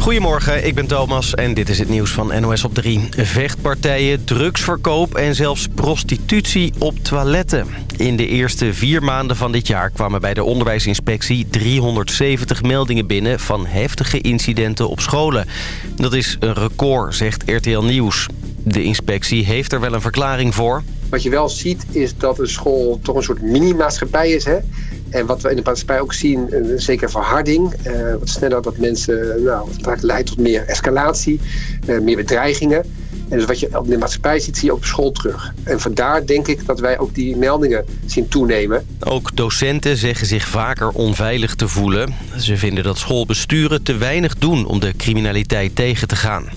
Goedemorgen, ik ben Thomas en dit is het nieuws van NOS op 3. Vechtpartijen, drugsverkoop en zelfs prostitutie op toiletten. In de eerste vier maanden van dit jaar kwamen bij de onderwijsinspectie 370 meldingen binnen van heftige incidenten op scholen. Dat is een record, zegt RTL Nieuws. De inspectie heeft er wel een verklaring voor. Wat je wel ziet is dat een school toch een soort mini-maatschappij is. Hè? En wat we in de maatschappij ook zien, een zeker verharding. Uh, wat sneller dat mensen, nou, het leidt tot meer escalatie, meer bedreigingen. En dus wat je op de maatschappij ziet, zie je ook op school terug. En vandaar denk ik dat wij ook die meldingen zien toenemen. Ook docenten zeggen zich vaker onveilig te voelen. Ze vinden dat schoolbesturen te weinig doen om de criminaliteit tegen te gaan.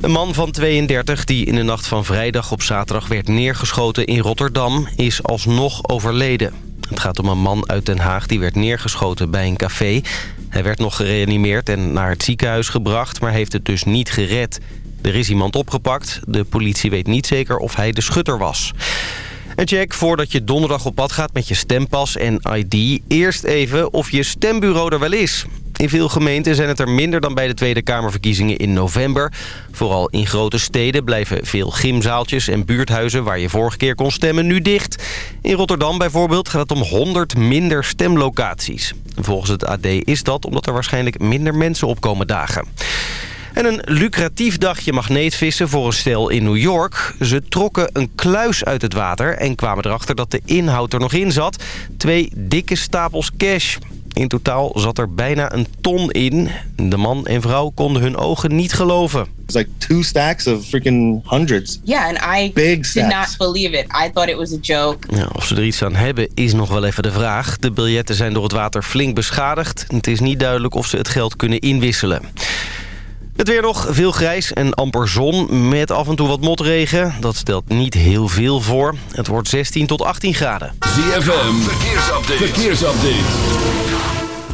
Een man van 32 die in de nacht van vrijdag op zaterdag werd neergeschoten in Rotterdam... is alsnog overleden. Het gaat om een man uit Den Haag die werd neergeschoten bij een café. Hij werd nog gereanimeerd en naar het ziekenhuis gebracht, maar heeft het dus niet gered. Er is iemand opgepakt. De politie weet niet zeker of hij de schutter was. En check voordat je donderdag op pad gaat met je stempas en ID... eerst even of je stembureau er wel is. In veel gemeenten zijn het er minder dan bij de Tweede Kamerverkiezingen in november. Vooral in grote steden blijven veel gymzaaltjes en buurthuizen... waar je vorige keer kon stemmen, nu dicht. In Rotterdam bijvoorbeeld gaat het om 100 minder stemlocaties. Volgens het AD is dat omdat er waarschijnlijk minder mensen opkomen dagen. En een lucratief dagje magneetvissen voor een stel in New York. Ze trokken een kluis uit het water en kwamen erachter dat de inhoud er nog in zat. Twee dikke stapels cash. In totaal zat er bijna een ton in. De man en vrouw konden hun ogen niet geloven. It's like two stacks of freaking hundreds. Yeah, and I Big did not believe it. I thought it was a joke. Ja, of ze er iets aan hebben is nog wel even de vraag. De biljetten zijn door het water flink beschadigd. Het is niet duidelijk of ze het geld kunnen inwisselen. Het weer nog, veel grijs en amper zon met af en toe wat motregen. Dat stelt niet heel veel voor. Het wordt 16 tot 18 graden. ZFM, verkeersupdate. verkeersupdate.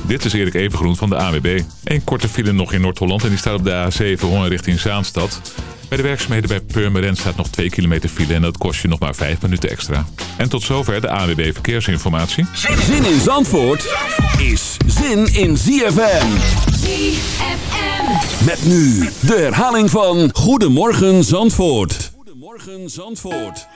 Dit is Erik Evengroen van de AWB. Een korte file nog in Noord-Holland en die staat op de A7 Hoorn richting Zaanstad. Bij de werkzaamheden bij Purmerend staat nog 2 kilometer file en dat kost je nog maar 5 minuten extra. En tot zover de AWB Verkeersinformatie. Zin in Zandvoort is zin in ZFM. ZFM. Met nu de herhaling van Goedemorgen Zandvoort. Goedemorgen Zandvoort.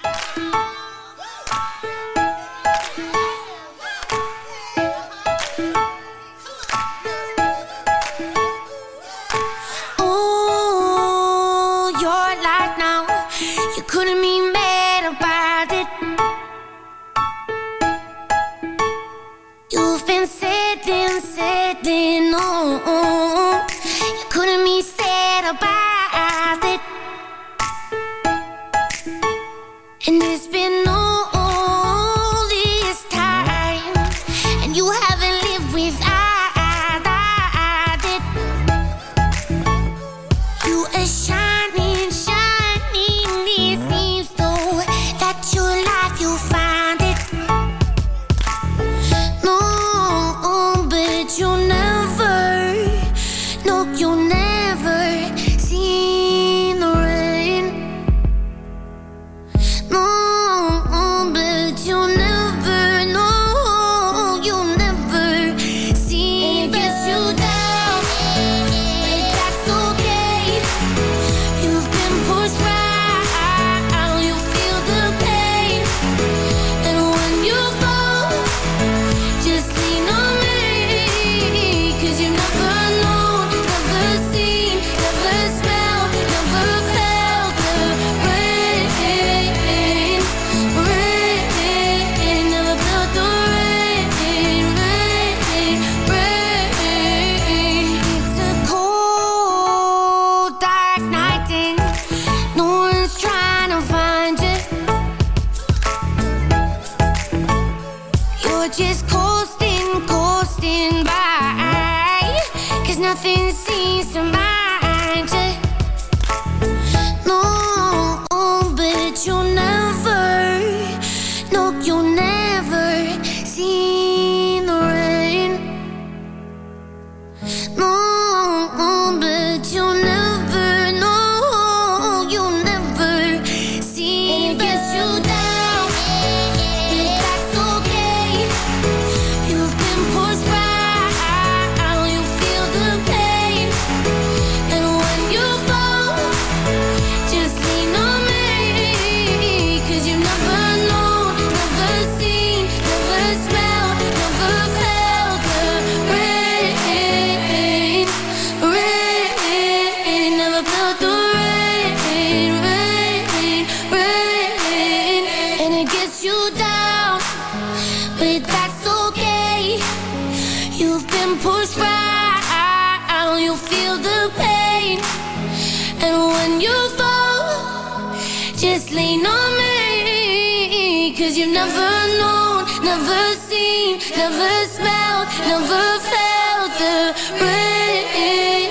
Cause you've never known, never seen, never smelled, never felt the rain,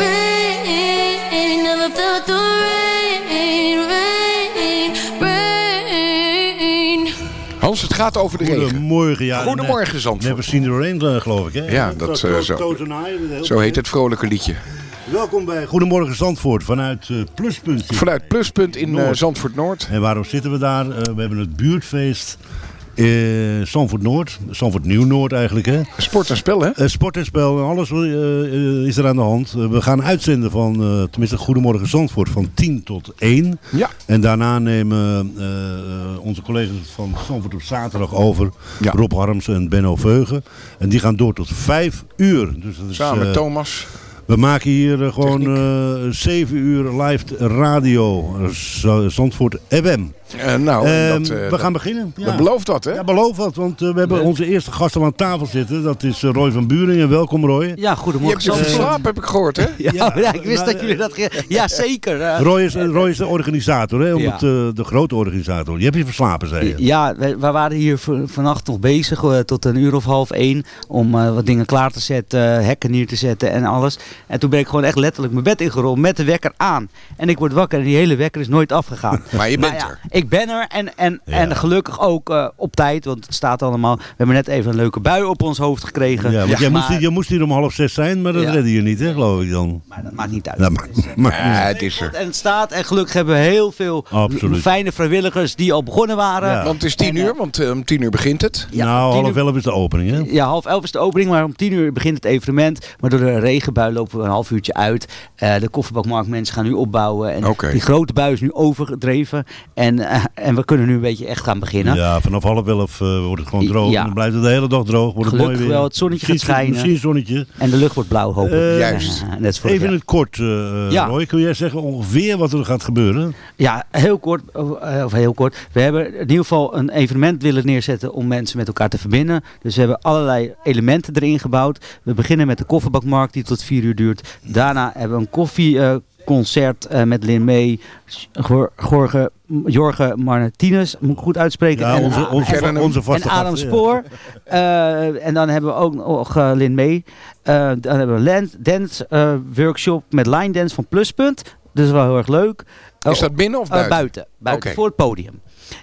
rain, never felt the rain, rain, rain. Hans, het gaat over de regen. Goedemorgen, ja. Goedemorgen, Zandvoort. Never seen the rain, eh, geloof ik, hè? Ja, dat, eh, zo. Zo heet het vrolijke liedje. Welkom bij Goedemorgen Zandvoort vanuit eh, Pluspunt. Vanuit Pluspunt in eh, Noord. Zandvoort Noord. En waarom zitten we daar? Eh, we hebben het buurtfeest eh Zandvoort Noord. Zandvoort Nieuw-Noord eigenlijk, hè? Sport en spel, hè? Sport en spel, alles is er aan de hand. We gaan uitzenden van, tenminste Goedemorgen Zandvoort, van 10 tot 1. Ja. En daarna nemen onze collega's van Zandvoort op zaterdag over. Ja. Rob Harms en Benno Veugen. En die gaan door tot 5 uur. Dus dat is, Samen met Thomas. We maken hier eh, gewoon eh 7 uur live radio. eh, Zandvoort FM. Eh, nou, Ehm, dat, eh, we dat- gaan beginnen. Ja. dat belooft wat, hè? Ja, beloof wat, want we hebben onze eerste gast al aan tafel zitten. Dat is Roy van Buringen. Welkom Roy. Ja, Je goedemorgen. hebt je Zandvoort. verslapen, heb ik gehoord, hè? Ja, Ja, ja, ik wist nou, dat jullie dat... Ja, zeker. Roy is, Roy is de organisator, hè? Om Ja. het, de grote organisator. Je hebt je verslapen, zei je. Ja, we, we waren hier vannacht nog bezig tot een uur of half één om eh, wat dingen klaar te zetten, hekken neer te zetten en alles. En toen ben ik gewoon echt letterlijk mijn bed ingerold met de wekker aan. En ik word wakker en die hele wekker is nooit afgegaan. Maar je bent ja, er. Ik ben er en, en, Ja. en gelukkig ook eh, op tijd, want het staat allemaal. We hebben net even een leuke bui op ons hoofd gekregen. Ja, want jij, moest, maar, hier- jij moest hier om half zes zijn, maar dat Ja. redde je niet, hè, geloof ik dan. maar dat maakt niet uit. Ja, maar, maar- Ja, het is er. En het staat en gelukkig hebben we heel veel Absoluut. fijne vrijwilligers die al begonnen waren. Ja. Want het is tien uur, want eh, om tien uur begint het. Ja, nou, half uur- elf is de opening, hè? Ja, half elf is de opening, maar om tien uur begint het evenement. Maar door de regenbui lopen we een half uurtje uit. Eh, de kofferbakmarktmensen gaan nu opbouwen. En die grote bui is nu overgedreven. En, eh, en we kunnen nu een beetje echt gaan beginnen. Ja, vanaf half elf eh, wordt het gewoon droog. Ja. Dan blijft het de hele dag droog. Wordt het Gelukkig mooi weer. wel, het zonnetje gaat schijnen. Misschien zonnetje. En de lucht wordt blauw. Eh, Juist. Net Even in het kort, Ja. Roy. Kun jij zeggen ongeveer wat er gaat gebeuren? Ja, heel kort, of heel kort. We hebben in ieder geval een evenement willen neerzetten om mensen met elkaar te verbinden. Dus we hebben allerlei elementen erin gebouwd. We beginnen met de kofferbakmarkt die tot vier uur duurt. Daarna hebben we een koffieconcert eh, met Lin May, Gorge, Jorge Martinez, moet ik goed uitspreken. Ja, en, onze, onze, en, onze vaste en Adam gast, ja. Spoor. Eh, en dan hebben we ook nog eh, Lin May. Eh, dan hebben we een land- dance eh, workshop met line dance van Pluspunt. Dus wel heel erg leuk. Is dat binnen of buiten? buiten, voor het podium.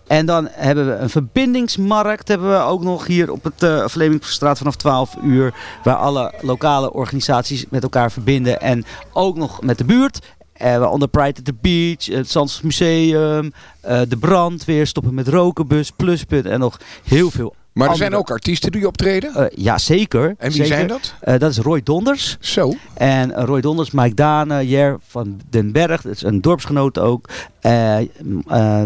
En dan hebben we een verbindingsmarkt hebben we ook nog hier op het uh, Vlemingstraat vanaf 12 uur. Waar alle lokale organisaties met elkaar verbinden. En ook nog met de buurt. Uh, waaronder Pride at the Beach, het Zandvoort Museum, uh, de brandweer, stoppen met rokenbus, pluspunt en nog heel veel Maar er zijn ook artiesten die optreden? Uh, ja, zeker. En wie zeker. zijn dat? Uh, dat is Roy Donders. Zo. En Roy Donders, Mike Dane, Jer van den Berg, dat is een dorpsgenoot ook. Uh,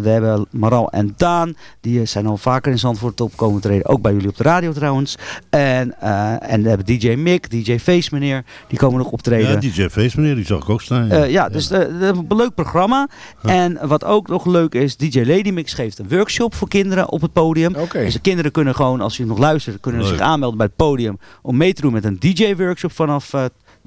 we hebben Maral en Daan, die zijn al vaker in Zandvoort opkomen treden. Ook bij jullie op de radio trouwens. En, uh, en we hebben DJ Mick, DJ Face meneer, die komen nog optreden. Ja, DJ Face meneer, die zag ik ook staan. Ja, ja dus een leuk programma. En wat ook nog leuk is, DJ Lady Mix geeft een workshop voor kinderen op het podium. Okay. Dus de kinderen kunnen gewoon, als je nog luistert, kunnen leuk. zich aanmelden bij het podium om mee te doen met een DJ workshop vanaf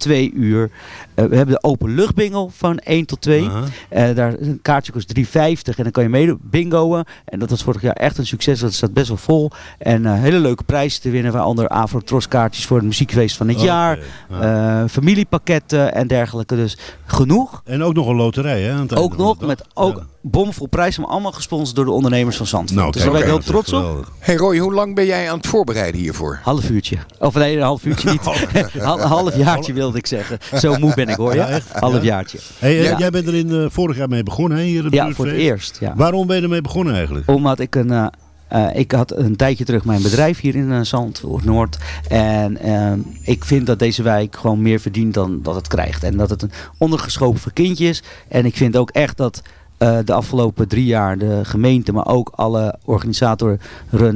twee uur. Uh, we hebben de openluchtbingel van 1 tot 2. Uh -huh. uh, daar een kaartje kost 3,50 en dan kan je mee bingoen. En dat was vorig jaar echt een succes. Dat staat best wel vol. En uh, hele leuke prijzen te winnen. Waaronder Afro Tros kaartjes voor het muziekfeest van het okay. jaar. Uh, familiepakketten en dergelijke. Dus genoeg. En ook nog een loterij hè? Ook nog met ook ja. bomvol prijzen. Maar allemaal gesponsord door de ondernemers van Zandvoort. Nou, dus daar ben ik heel trots op. Hey Roy, hoe lang ben jij aan het voorbereiden hiervoor? Half uurtje. Of nee, een half uurtje niet. een half jaartje wilde ik zeggen. Zo moe ben ik hoor. Ja? Echt? Half jaartje. Hey, ja. Jij bent er in uh, vorig jaar mee begonnen hè? Hier ja, voor het eerst. Ja. Waarom ben je ermee begonnen eigenlijk? Omdat ik een... Uh, uh, ik had een tijdje terug mijn bedrijf hier in Zandvoort Noord. En uh, ik vind dat deze wijk gewoon meer verdient dan dat het krijgt. En dat het een ondergeschoven voor kindjes. En ik vind ook echt dat uh, de afgelopen drie jaar de gemeente, maar ook alle organisatoren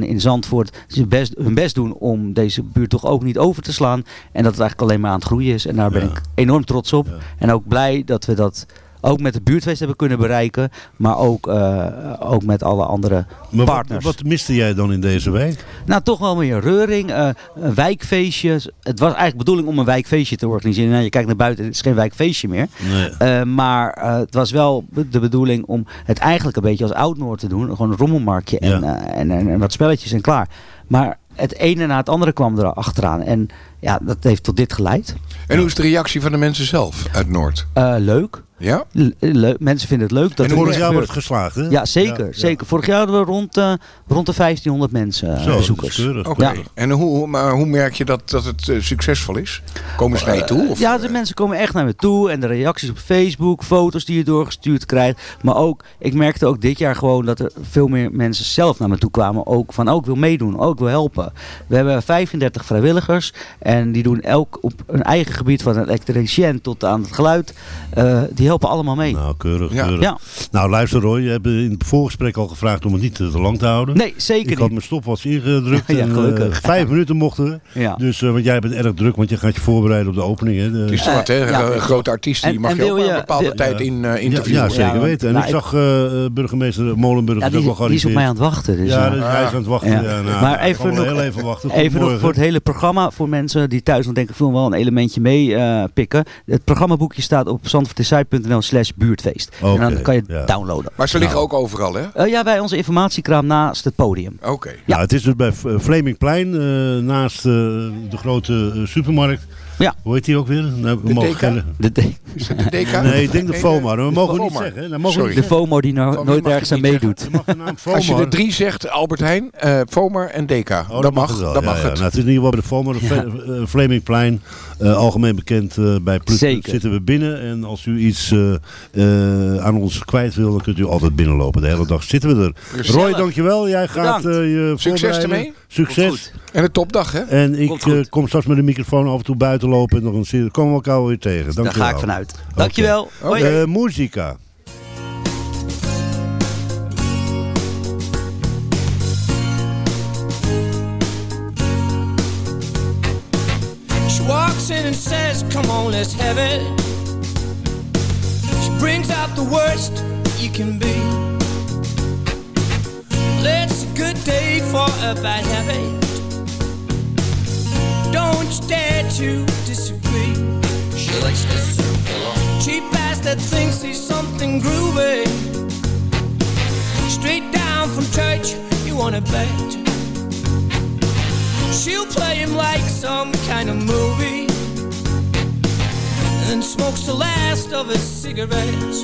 in Zandvoort hun best, hun best doen om deze buurt toch ook niet over te slaan. En dat het eigenlijk alleen maar aan het groeien is. En daar ben ja. ik enorm trots op. Ja. En ook blij dat we dat ook met de buurtfeest hebben kunnen bereiken. Maar ook, eh, ook met alle andere Maar wat, partners. wat miste jij dan in deze week? Nou, toch wel meer reuring. eh, een wijkfeestje. Het was eigenlijk de bedoeling om een wijkfeestje te organiseren. Nou, je kijkt naar buiten, het is geen wijkfeestje meer. Nee. Eh, maar het was wel de bedoeling om het eigenlijk een beetje als Oud-Noord te doen. Gewoon een rommelmarktje en, Ja. en, en, en wat spelletjes en klaar. Maar het ene na het andere kwam er achteraan. En ja, dat heeft tot dit geleid. En hoe is de reactie van de mensen zelf uit Noord? Eh, leuk. Ja? Le- leuk. Mensen vinden het leuk. Dat En Vorig jaar was het geslaagd, hè? Ja, zeker. Ja, ja. zeker. Vorig jaar hadden we rond, eh, rond de 1500 mensen, eh, Zo, dat is bezoekers. keurig. Oké. Ja. En hoe, maar hoe merk je dat, dat het succesvol is? Komen ze naar je toe? Of? Ja, de mensen komen echt naar me toe. En de reacties op Facebook, foto's die je doorgestuurd krijgt. Maar ook, ik merkte ook dit jaar gewoon dat er veel meer mensen zelf naar me toe kwamen. Ook van, ook wil meedoen, ook wil helpen. We hebben 35 vrijwilligers. En die doen elk op hun eigen gebied, van een elektricien tot aan het geluid. eh, die helpen allemaal mee. Nou, keurig, Ja. keurig. Ja. Nou, luister Roy, je hebt in het voorgesprek al gevraagd om het niet te lang te houden. Nee, zeker Ik had niet. mijn stopwatch ingedrukt Ja, en eh, gelukkig. vijf minuten mochten we. Ja. Dus, eh, want jij bent erg druk, want je gaat je voorbereiden op de opening. Hè? De- Het is wat, hè? Ja. Een grote artiest, die En- mag en je ook je- een bepaalde tijd in eh, ja, interviewen. ja, zeker Ja, weten. En nou, ik zag burgemeester Molenburg Ja, is ook die, die is op mij aan het wachten. Dus, ja, hij is aan het wachten. Ja. Ja. nou, Maar even nog- heel even wachten. Tot Even nog voor het hele programma, voor mensen die thuis nog denken, ik wil wel een elementje mee eh, pikken. Het programmaboekje staat op zandvoortdesign.nl slash buurtfeest. en dan kan je het ja. downloaden. Maar ze liggen Nou. ook overal, hè? Eh, ja, bij onze informatiekraam naast het podium. Oké. Ja, het is dus bij Flemingplein, eh, naast eh, de grote supermarkt. Ja. Hoe heet die ook weer? Nou, we De mogen De, de, Is het de DK? Nee, ik denk de FOMA. Dat mogen we niet zeggen. mogen we Sorry. niet de FOMO die nou nooit ergens aan meedoet. Je de. Als je er drie zegt, Albert Heijn, eh Fomer en DK. Oh, dat mag, dat Ja, mag ja. het. Nou, het is in ieder geval bij de FOMA, de Fle- eh, Flemingplein, eh, algemeen bekend eh, bij Plus. Zitten we binnen en als u iets eh, eh, aan ons kwijt wil, dan kunt u altijd binnenlopen. De hele dag zitten we er. Roy, dankjewel. Jij gaat eh, je Succes ermee. Succes. En de topdag, hè? En ik eh, kom straks met de microfoon af en toe buiten lopen en dan zien- komen we elkaar weer tegen. Daar Dankjewel. ga ik vanuit. Dankjewel. Hoi. Eh, muzika. She walks in and says, Come on, let's have it. She brings out the worst you can be. It's a good day for a bad habit. Don't you dare to disagree. She likes to circle on. Cheap ass that thinks he's something groovy. Straight down from church, you wanna bet. She'll play him like some kind of movie And smokes the last of his cigarettes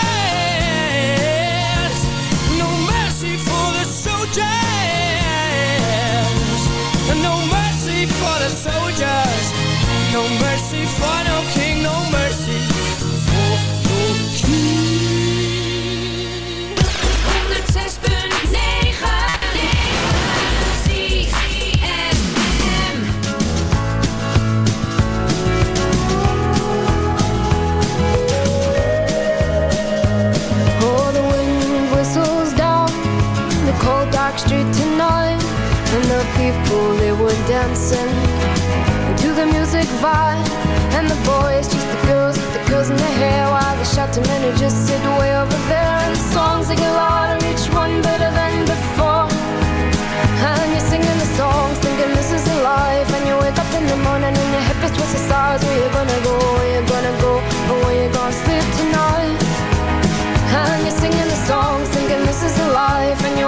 Tonight. And the people, they were dancing to the music vibe. And the boys, just the girls with the girls in their hair. While the shot to men who just sit way over there. And the songs they get louder, each one better than before. And you're singing the songs, thinking this is a life. And you wake up in the morning and your hip is twisted sides. Where you gonna go? Where you gonna go? Or where you gonna sleep tonight? And you're singing the songs, thinking this is a life. And you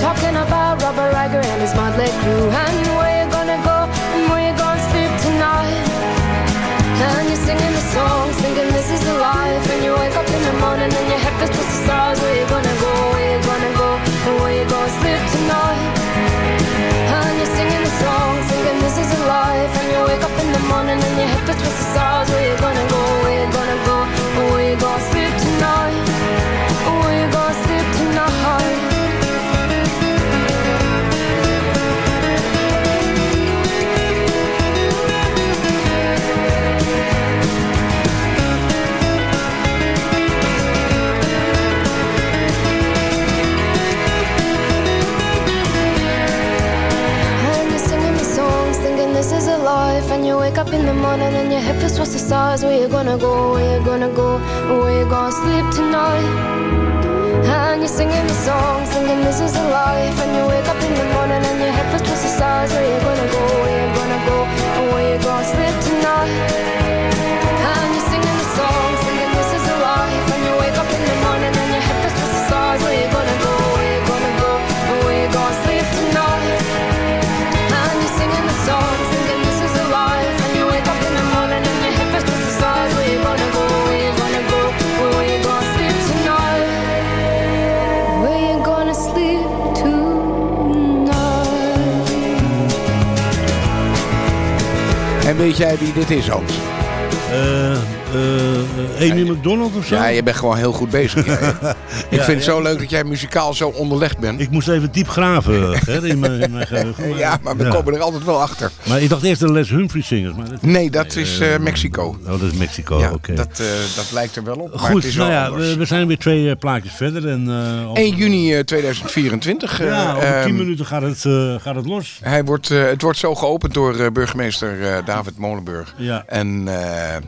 Talking about Robert Riger and his motley crew And where you gonna go and where you gonna sleep tonight And you're singing the songs thinking this is the life And you wake up in the morning and your head feels twisted stars Where you gonna go, where you gonna go And where you gonna sleep tonight and you're singing the song, thinking this is a life. And you wake up in the morning and your head feels twisted stars. Where you gonna go? Where you gonna go? Cause we're gonna go, we're gonna go. Weet jij wie dit is, Hans? Eh, eh, Amy McDonald of zo? Ja, je bent gewoon heel goed bezig. Ik Ja, vind het ja. zo leuk dat jij muzikaal zo onderlegd bent. Ik moest even diep graven hè, in mijn, in mijn geheugen. Ja, maar we Ja. komen er altijd wel achter. Maar ik dacht eerst de Les Humphrey zingers. Maar dat, Nee, dat is eh, Mexico. oh, dat is Mexico, Ja, oké. dat, eh, dat lijkt er wel op. Maar Goed, het is nou ja, we, we zijn weer twee eh, plaatjes verder. En, eh, al- 1 juni eh, 2024. eh, Ja, over ehm, tien minuten gaat het, eh, gaat het los. Hij wordt, eh, het wordt zo geopend door eh, burgemeester eh, David Molenburg. Ja. En, eh,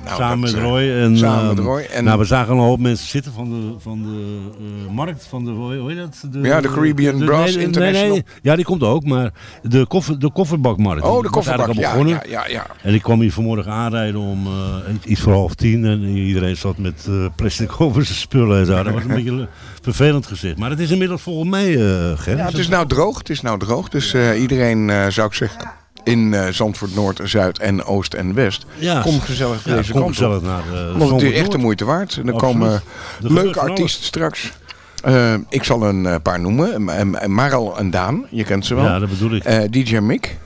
nou, samen dat, met eh, Roy. En, samen met ehm, Roy. En, nou, we zagen een hoop mensen zitten van de, van de eh, markt, van de, hoe heet dat? De, Ja, de Caribbean Brass nee, International. Nee, nee, ja, die komt ook, maar de, koffer, de kofferbakmarkt. oh, de kofferbak. Ja, ja, ja, ja. En ik kwam hier vanmorgen aanrijden om eh, iets voor half tien. En iedereen zat met eh, plastic over zijn spullen en zo. Dat was een beetje vervelend gezicht. Maar het is inmiddels volgens mij, Ger. Ja, het is nou droog. Het is nou droog. Dus iedereen zou ik zeggen in eh, Zandvoort Noord, Zuid en Oost en West. Ja, kom gezellig ja, deze kom kant gezellig op. naar eh, Want het Zandvoort is echt de moeite waard. En er komen leuke artiesten straks. Eh, ik zal een paar noemen. Maral en Daan, je kent ze wel. Ja, dat bedoel ik. DJ Mick.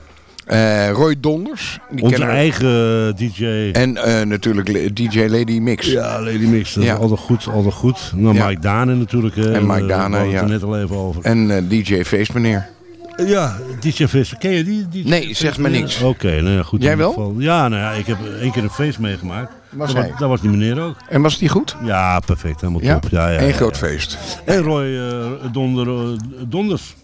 Roy Donders. Die Onze eigen DJ. En natuurlijk DJ Lady Mix. Ja, Lady Mix, dat Ja. is altijd goed, altijd goed. Nou, Ja. Mike Dane natuurlijk. En Mike Dane, het ja. er net al even over. En eh, DJ Feestmeneer. Ja, DJ Visser. Ken je die? Nee, zegt me Visser? niks. Oké, nou ja, goed. Jij wel? geval. Ja, nou ja, ik heb één keer een feest meegemaakt. Was dat, was, dat was die meneer ook. En was die goed? Ja, perfect. Helemaal Ja? top. Ja, ja, Eén groot feest. En Roy eh, Donder, eh, Donders.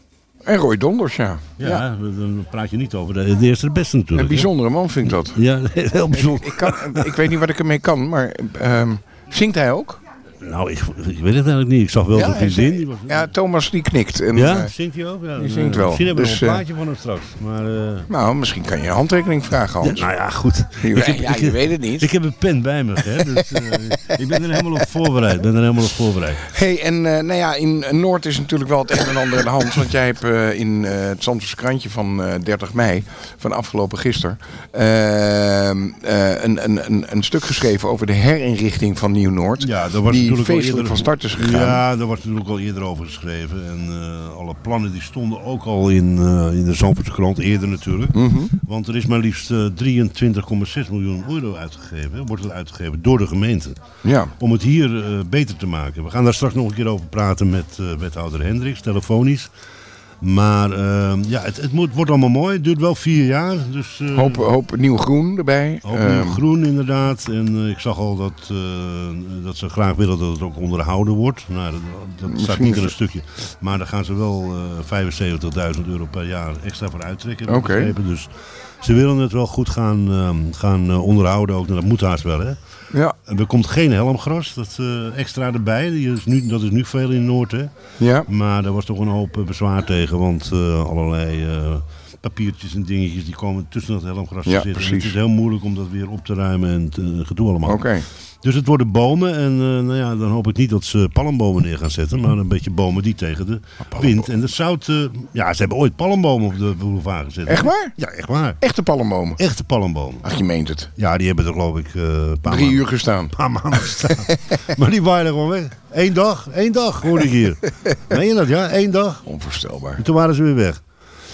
En Roy Donders, ja. Ja, Ja. dan praat je niet over de, de eerste de beste natuurlijk. Een bijzondere man vind ik dat. Ja, heel bijzonder. Ik, kan, ik weet niet wat ik ermee kan, maar ehm, zingt hij ook? Nou, ik, ik weet het eigenlijk niet. Ik zag wel zijn vriendin. zingt- Die was, ja, Thomas die knikt. En, ja, eh, zingt hij ook? Ja, die eh, zingt wel. Misschien hebben we Dus, nog een eh, plaatje van hem straks. Maar, eh, nou, misschien kan je een handtekening vragen, Hans. Ja, nou ja, goed. Ja, Ik heb- ja, ik je weet het niet. Ik heb een pen bij me, hè, dus eh, ik ben er helemaal op voorbereid. ben er helemaal op voorbereid. Hey, en eh, nou ja, in Noord is natuurlijk wel het een en ander aan de hand. Want jij hebt eh, in het Zandvoortse krantje van eh, 30 mei, van afgelopen gisteren, ehm, eh, een, een, een, een stuk geschreven over de herinrichting van Nieuw-Noord. Ja, dat was die feestelijk van start is gegaan. Ja, daar was natuurlijk al eerder over geschreven. En eh, alle plannen die stonden ook al in, eh, in de Zandvoortse krant, eerder natuurlijk. Mhm. Want er is maar liefst eh, 23,6 miljoen euro uitgegeven. Wordt er uitgegeven door de gemeente. Ja. Om het hier eh, beter te maken. We gaan daar straks nog een keer over praten met eh, wethouder Hendricks, telefonisch. Maar eh, ja, het, het moet, wordt allemaal mooi. Het duurt wel vier jaar. Dus, eh, Hoop, hoop nieuw groen erbij. Hoop Ehm, nieuw groen inderdaad. En eh, ik zag al dat, eh, dat ze graag willen dat het ook onderhouden wordt. Nou, dat, dat staat Misschien niet is in een stukje. Maar daar gaan ze wel eh 75.000 euro per jaar extra voor uittrekken. Oké. Dus ze willen het wel goed gaan, ehm, gaan onderhouden ook. Nou, dat moet haast wel hè. Ja. Er komt geen helmgras, dat eh, extra erbij. Die is nu, dat is nu veel in Noord hè. Ja. Maar daar was toch een hoop eh, bezwaar tegen, want eh, allerlei papiertjes en dingetjes die komen tussen dat helmgras Ja, te zitten. En het is heel moeilijk om dat weer op te ruimen en gedoe allemaal. Oké. Dus het worden bomen en eh, nou ja, dan hoop ik niet dat ze palmbomen neer gaan zetten, maar een beetje bomen die tegen de wind en de zout... eh, ja, ze hebben ooit palmbomen op de boulevard gezet. Echt waar? Ja, echt waar. Echte palmbomen. Echte palmbomen. Ach, je meent het. Ja, die hebben er geloof ik eh, een paar Drie maanden- uur gestaan. Een paar maanden gestaan. maar die waren er gewoon weg. Eén dag, één dag hoorde ik hier. Meen je dat? Ja, één dag. Onvoorstelbaar. En toen waren ze weer weg.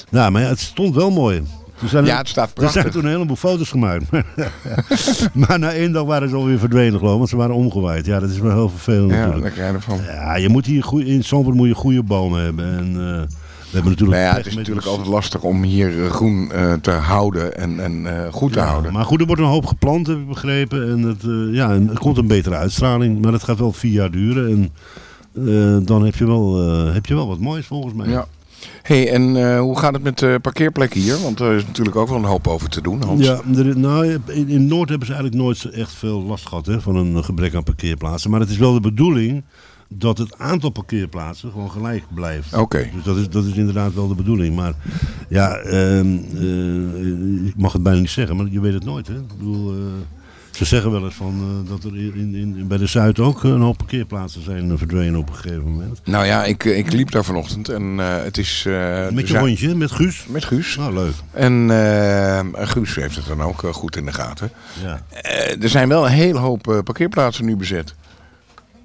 Nou, maar ja, het stond wel mooi. Toen zijn er- Ja, het staat Er prachtig. zijn toen een heleboel foto's gemaakt. maar na één dag waren ze alweer verdwenen geloof ik, want ze waren omgewaaid. Ja, dat is wel heel vervelend Ja, natuurlijk. daar krijg je ervan. Ja, je moet hier goeie, in Zandvoort moet je goede bomen hebben. En eh, we hebben natuurlijk... Nou ja, het is natuurlijk altijd lastig om hier eh, groen eh, te houden en, en goed te Ja, houden. Maar goed, er wordt een hoop geplant, heb ik begrepen. En het, ja, en er komt een betere uitstraling. Maar dat gaat wel vier jaar duren. En dan heb je, wel, heb je wel wat moois volgens mij. Ja. Hey, en eh, hoe gaat het met de parkeerplekken hier? Want er is natuurlijk ook wel een hoop over te doen, Hans. Ja, er, nou, in, in Noord hebben ze eigenlijk nooit echt veel last gehad hè, van een gebrek aan parkeerplaatsen. Maar het is wel de bedoeling dat het aantal parkeerplaatsen gewoon gelijk blijft. Oké. Dus dat is, dat is inderdaad wel de bedoeling. Maar ja, ehm, eh, ik mag het bijna niet zeggen, maar je weet het nooit. Hè? Ik bedoel, eh, ze zeggen wel eens van, eh, dat er in, in, bij de Zuid ook een hoop parkeerplaatsen zijn eh, verdwenen op een gegeven moment. Nou ja, ik, ik liep daar vanochtend en eh, het is... eh, Met je hondje, met Guus? Met Guus. Nou, leuk. En eh, Guus heeft het dan ook eh, goed in de gaten. Ja. Eh, er zijn wel een hele hoop eh, parkeerplaatsen nu bezet.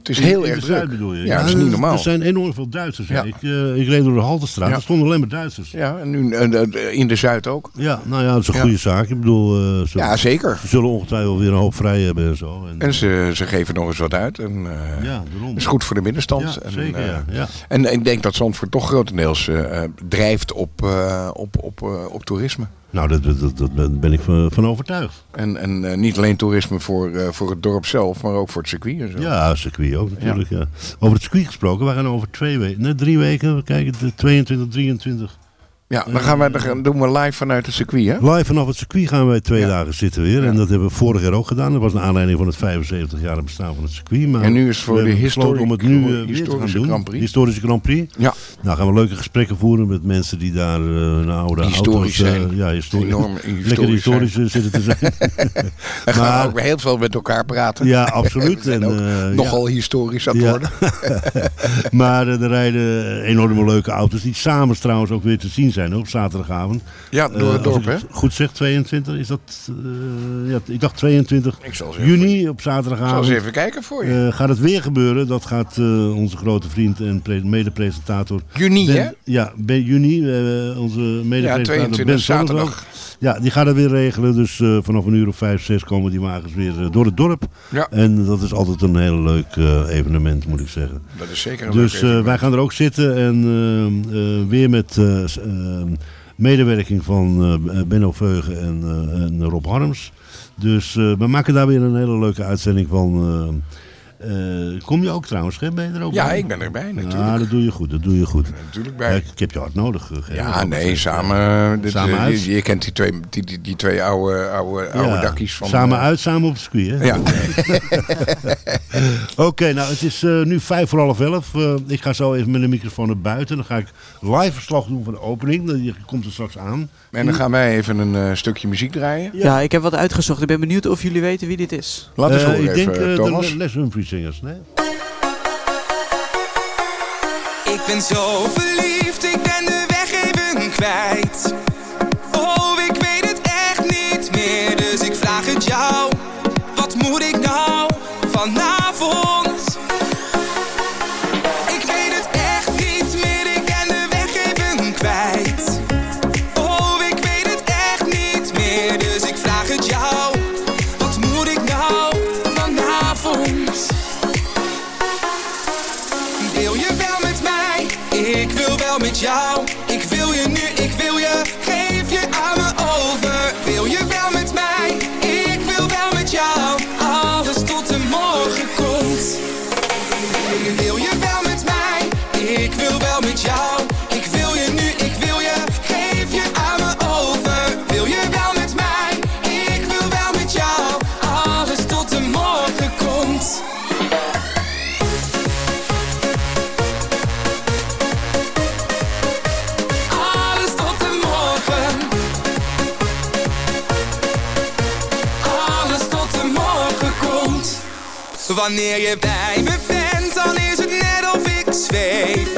Het is In- heel in erg druk. Bedoel je? Ja, dat is niet normaal. Er zijn enorm veel Duitsers. Ja. Ik, eh, ik reed door de Haltestraat, Ja. er stonden alleen maar Duitsers. Ja, en nu eh, eh, in de Zuid ook. Ja, nou ja, dat is een Ja. goede zaak. Ik bedoel, ze, Ja, zeker. ze zullen ongetwijfeld weer een hoop vrij hebben en zo. En, En ze, ze geven nog eens wat uit. En, eh, ja, daarom. is goed voor de middenstand. Ja, en, zeker, ja. ja. En ik denk dat Zandvoort toch grotendeels drijft op, op, op, op toerisme. Nou, dat, dat, dat, dat ben- ik van, overtuigd. En, en eh, niet alleen toerisme voor, eh, voor het dorp zelf, maar ook voor het circuit en zo. Ja, circuit ook natuurlijk. Ja. Over het circuit gesproken, we gaan over twee weken, nee, drie weken, we kijken, de 22, 23. Ja, dan, gaan wij, dan gaan- doen we live vanuit het circuit, hè? Live vanaf het circuit gaan wij twee dagen zitten weer. En dat hebben we vorig jaar ook gedaan. Dat was naar aanleiding van het 75-jarige bestaan van het circuit. Maar En nu is het voor we de besloten om het nu eh, gaan historische. Grand Prix. Historische Grand Prix. Ja. Nou gaan we leuke gesprekken voeren met mensen die daar eh een oude Historisch auto's... eh, zijn. ja, histori Enorm lekker historisch historisch eh, zitten te zijn. We gaan Maar- ook heel veel met elkaar praten. Ja, absoluut. We En, ook eh, nogal historisch aan het Ja. worden. maar eh, er rijden enorme leuke auto's die samen trouwens ook weer te zien zijn op zaterdagavond. Ja, door Eh, het als dorp, hè? Goed zeg, 22 is dat... eh, ja, ik dacht 22 Ik zal even- juni op Ik zal zaterdagavond. eens even kijken voor je. Eh, gaat het weer gebeuren? Dat gaat eh, onze grote vriend en pre- mede-presentator... Juni, Ben- hè? Ja, ben juni. eh, onze mede-presentator 22 Ben zaterdag. Ja, die gaat het weer regelen. Dus eh, vanaf een uur of vijf, zes komen die wagens weer eh, door het dorp. Ja. En dat is altijd een heel leuk eh, evenement, moet ik zeggen. Dat is zeker een Dus wij gaan er ook zitten en weer met medewerking van Benno Veugen en, en Rob Harms. Dus we maken daar weer een hele leuke uitzending van. Eh, eh, kom je ook trouwens, hè? ben je er ook Ja, bij? ik ben erbij natuurlijk. Ja, dat doe je goed, dat doe je goed. Natuurlijk Ja, bij. ik, ik heb je hard nodig. eh, Gerrit. Ja, nee, samen. dit, Samen eh, uit. Je, je kent die twee, die, die, die twee oude, oude, oude Ja, dakkies van. Samen eh, uit, samen op het circuit, hè? Ja. Oké, nou het is eh, nu vijf voor half elf. Eh, ik ga zo even met de microfoon naar buiten. Dan ga ik live verslag doen van de opening. Je komt er straks aan. En dan gaan wij even een eh, stukje muziek draaien. Ja. ik heb wat uitgezocht. Ik ben benieuwd of jullie weten wie dit is. Laat eens Eh, horen ik denk even, eh, Thomas. de Les Humphrey zingers. Nee? Ik ben zo verliefd, ik ben de weg even kwijt. Oh, ik weet het echt niet meer, dus ik vraag het jou. Wat moet ik nou vanavond? job Wanneer je bij me bent, dan is het net of ik zweef.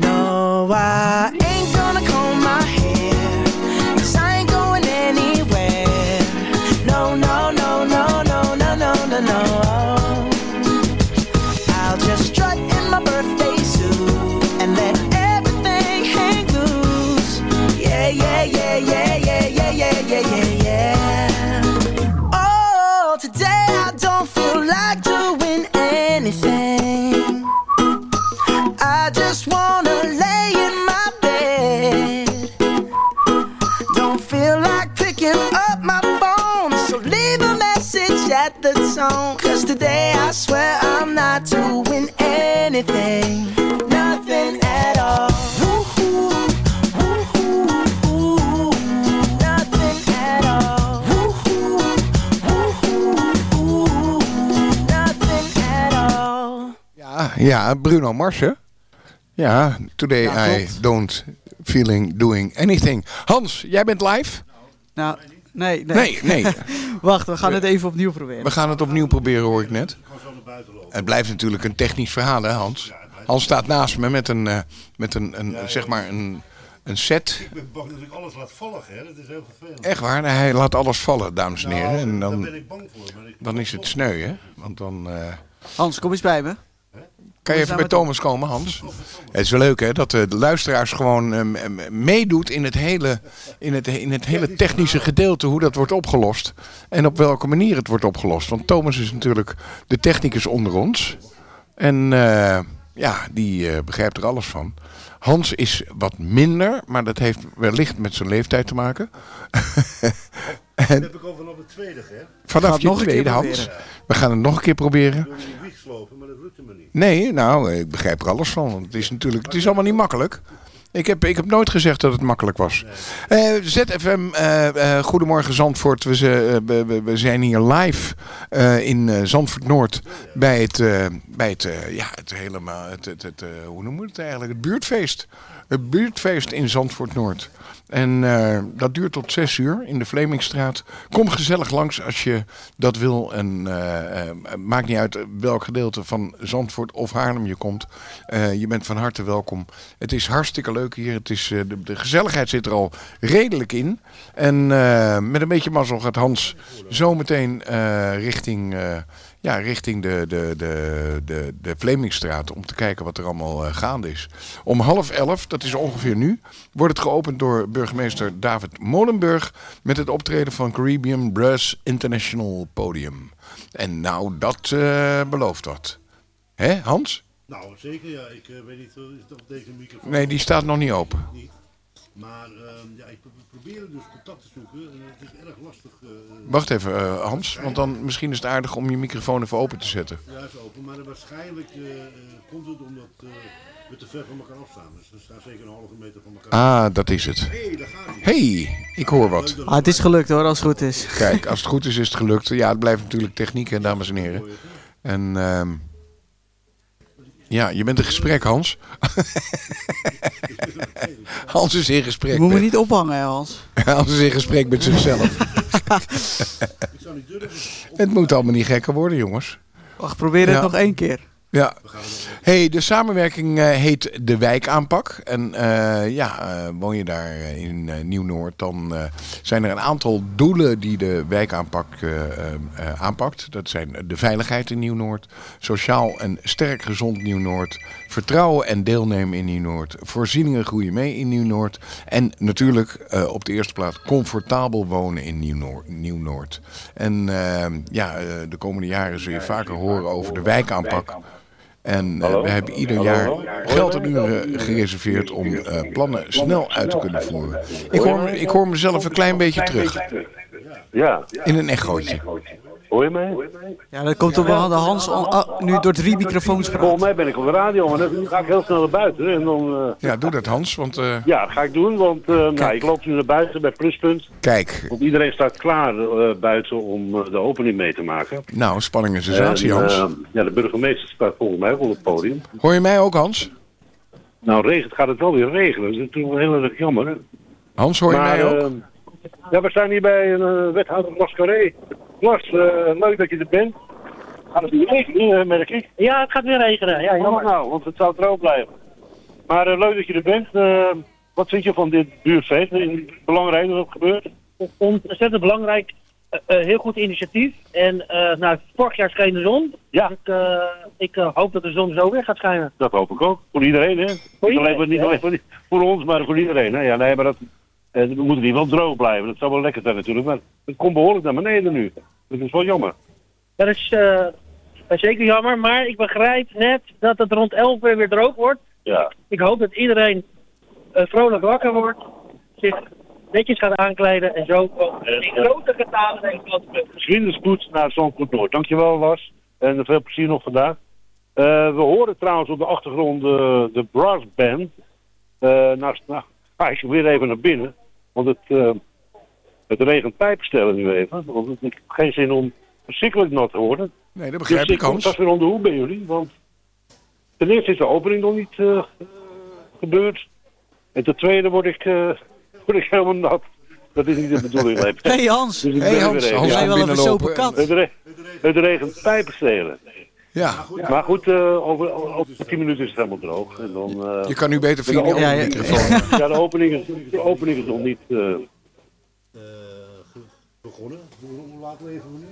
No, I Ja, Bruno Mars, hè? Ja, today Ja, I don't feeling doing anything. Hans, jij bent live? Nou, nee, nee. Nee, nee. Wacht, we gaan het even opnieuw proberen. We gaan het opnieuw proberen, hoor ik net. Het blijft natuurlijk een technisch verhaal, hè Hans? Hans staat naast me met een, eh, met een, een zeg maar een, een set. Ik ben bang dat ik alles laat vallen, hè. Dat is heel vervelend. Echt waar, hij laat alles vallen, dames en Nou, heren. En daar dan, ben ik bang voor. Maar ik, dan is het sneu, hè? Want dan... eh, Hans, kom eens bij me. Kan je even bij Thomas komen, Hans? Het is wel leuk, hè, dat de luisteraars gewoon ehm, ehm, meedoet in het, hele, in, het, in het hele technische gedeelte, hoe dat wordt opgelost. En op welke manier het wordt opgelost. Want Thomas is natuurlijk de technicus onder ons. En eh, ja, die eh, begrijpt er alles van. Hans is wat minder, maar dat heeft wellicht met zijn leeftijd te maken. Dat heb ik al vanaf het tweede, hè. Vanaf het je nog een keer tweede, Hans. We gaan het nog een keer proberen. Slopen, maar dat lukte me niet. Nee, nou, ik begrijp er alles van. Want het is natuurlijk, het is allemaal niet makkelijk. Ik heb, ik heb nooit gezegd dat het makkelijk was. Eh, ZFM, eh, eh, Goedemorgen Zandvoort. We, ze- eh, we, we- zijn hier live eh, in eh, Zandvoort Noord bij het, eh, bij het, eh, ja, het helemaal, het, het, het, eh, hoe noemen we het eigenlijk? Het buurtfeest. Het buurtfeest in Zandvoort Noord. En eh, dat duurt tot zes uur in de Vlemingstraat. Kom gezellig langs als je dat wil. En eh, eh, maakt niet uit welk gedeelte van Zandvoort of Haarlem je komt. Je bent van harte welkom. Het is hartstikke leuk hier. Het is, de, gezelligheid zit er al redelijk in. En met een beetje mazzel gaat Hans zometeen richting, ja, richting de, de, de, de, de Vlemingstraat om te kijken wat er allemaal eh, gaande is. Om half elf, dat is ongeveer nu, wordt het geopend door burgemeester David Molenburg met het optreden van Caribbean Brass International Podium. En nou, dat eh, belooft wat. Hè, Hans? Nou, zeker ja. Ik eh, weet niet, of- is het op deze microfoon? Nee, die staat nog niet open. Niet. Maar ehm, ja, ik pro- probeer dus contact te zoeken en het is erg lastig. eh, Wacht even, eh, Hans, want dan misschien is het aardig om je microfoon even open te zetten. Ja, is open, maar waarschijnlijk eh, eh, komt het omdat eh, we te ver van elkaar afstaan. Dus we staan zeker een halve meter van elkaar. Ah, dat is het. Hé, daar gaat hij. hey, ik hoor wat. Ah, het is gelukt hoor, als het goed is. Kijk, als het goed is, is het gelukt. Ja, het blijft natuurlijk techniek, hè, dames en heren. En ehm, ja, je bent in gesprek, Hans. Hans is in gesprek. Je moet me niet ophangen, hè, Hans. Hans is in gesprek met zichzelf. het moet allemaal niet gekker worden, jongens. Wacht, probeer het Ja. nog één keer. Ja. Hey, de samenwerking eh, heet de wijkaanpak. En eh, ja, eh, woon je daar in Nieuw-Noord, dan zijn er een aantal doelen die de wijkaanpak aanpakt. Dat zijn de veiligheid in Nieuw-Noord, sociaal en sterk gezond Nieuw-Noord, vertrouwen en deelnemen in Nieuw-Noord, voorzieningen groeien mee in Nieuw-Noord en natuurlijk eh, op de eerste plaats comfortabel wonen in Nieuw-Noord. En eh, ja, eh, de komende jaren zul je vaker horen over de wijkaanpak. En we hebben ieder jaar geld en uren gereserveerd om plannen snel uit te kunnen voeren. Ik hoor, ik hoor mezelf een klein beetje terug. Ja. In een echootje. Hoor je mij? Ja, dat komt omdat de Hans al- ah, nu door drie microfoons praat. Volgens mij ben ik op de radio, maar dan ga ik heel snel naar buiten. En dan, eh, Ja, doe dat Hans, want eh, ja, dat ga ik doen, want eh, nou, ik loop nu naar buiten bij Pluspunt. kijk, Want iedereen staat klaar eh, buiten om de opening mee te maken. nou, spanning en sensatie En, Hans. eh, ja, de burgemeester staat volgens mij ook op het podium. Hoor je mij ook Hans? Nou, regent gaat het wel weer regenen. Dat is natuurlijk wel heel erg jammer. Hans, hoor je maar, mij ook? ja, we staan hier bij een wethouder Blas Blas, eh, leuk dat je er bent. Gaat het weer regenen, eh, merk ik? Ja, het gaat weer regenen. Ja, jammer nou, want het zou droog blijven. Maar eh, leuk dat je er bent. Wat vind je van dit buurtfeest? Belangrijk dat het gebeurt? ontzettend belangrijk. Heel goed initiatief. En nou, vorig jaar scheen de zon. Ja. Ik, eh, ik hoop dat de zon zo weer gaat schijnen. Dat hoop ik ook. Voor iedereen, hè? Voor niet, iedereen, niet ja. alleen voor, voor ons, maar voor iedereen. Hè? Ja, nee, maar dat, we moeten hier wel droog blijven. Dat zou wel lekker zijn natuurlijk. Maar het komt behoorlijk naar beneden nu. Dat is wel jammer. Dat is eh, eh, zeker jammer. Maar ik begrijp net dat het rond 11 uur weer droog wordt. Ja. Ik hoop dat iedereen eh, vrolijk wakker wordt. Zich netjes gaat aankleden. En zo komen in grote getalen naar het. Vriendenspoed naar Zandvoort Noord. Dankjewel, Lars. En veel plezier nog vandaag. Eh, we horen trouwens op de achtergrond eh, de brass band. Eh, nou, nou ga ik weer even naar binnen. Want het, eh, het regent pijpenstellen nu even. Want ik heb geen zin om verschrikkelijk nat te worden. Nee, dat begrijp dus ik Hans. straks weer om de hoek bij jullie. Want ten eerste is de opening nog niet eh, gebeurd. En ten tweede word ik, eh, word ik helemaal nat. Dat is niet de bedoeling. Leep. Hey Hans. Dus ik Hey ben er Hans, Hans even. komt wel een versopen kat. Het, re- het regent pijpenstelen. Ja. Maar goed, eh, over, over 10 minuten is het helemaal droog. En dan, eh, Je kan nu beter via de die andere opening- microfoon. Ja, de opening is, de opening is nog niet... eh, Begonnen? Hoe laat leven we nu?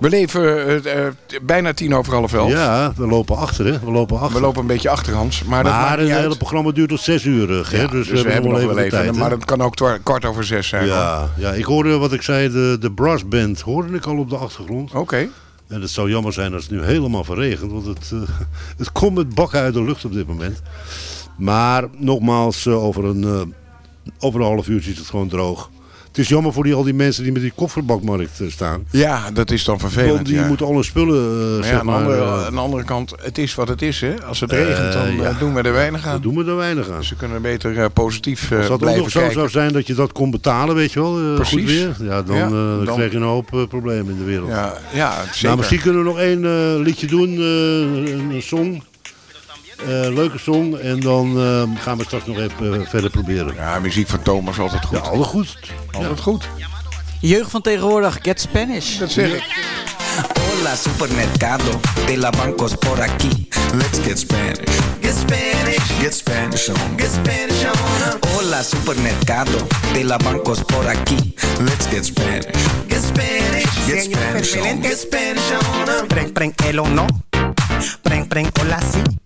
We leven eh, eh, bijna tien over half elf. Ja, we lopen achter, hè? We lopen achter. We lopen een beetje achter, Hans. Maar, dat maakt Maar het hele programma duurt tot zes uur, eh, Ja, dus, dus we hebben nog wel even. tijd, hè? maar dat kan ook kwart over zes zijn. Ja, ja, ik hoorde wat ik zei, de, de brassband hoorde ik al op de achtergrond. Oké. En het zou jammer zijn als het nu helemaal verregent, want het, eh, het komt met bakken uit de lucht op dit moment. Maar nogmaals, eh, over, een, eh, over een half uurtje is het gewoon droog. Het is jammer voor die, al die mensen die met die kofferbakmarkt eh, staan. Ja, dat is dan vervelend. Want die ja. moeten al hun spullen, eh, Maar ja, aan, maar... de andere, eh, aan de andere kant, het is wat het is. Hè? Als het regent, dan ja. doen we er weinig aan. Dan doen we er weinig aan. Ze kunnen beter positief eh, Als dat ook blijven nog zo kijken. zou zijn dat je dat kon betalen, weet je wel, Precies. goed weer. Ja, dan, Ja, dan dan- krijg je een hoop problemen in de wereld. Ja, ja zeker. Nou, misschien kunnen we nog één liedje doen, een, een song. Eh, leuke song. En dan eh, gaan we straks nog even eh, verder proberen. Ja, muziek van Thomas altijd goed. Ja, altijd goed. Altijd goed. Jeugd van tegenwoordig, get Spanish. Dat zeg ik. Hola supermercado de la bancos por aquí. Let's get Spanish. Get Spanish. Get Spanish on. Get Spanish on. Hola supermercado de la bancos por aquí. Let's get Spanish. Get Spanish. Get Spanish on. Get Spanish on. Preng, preng, el o no. Preng, preng, hola si.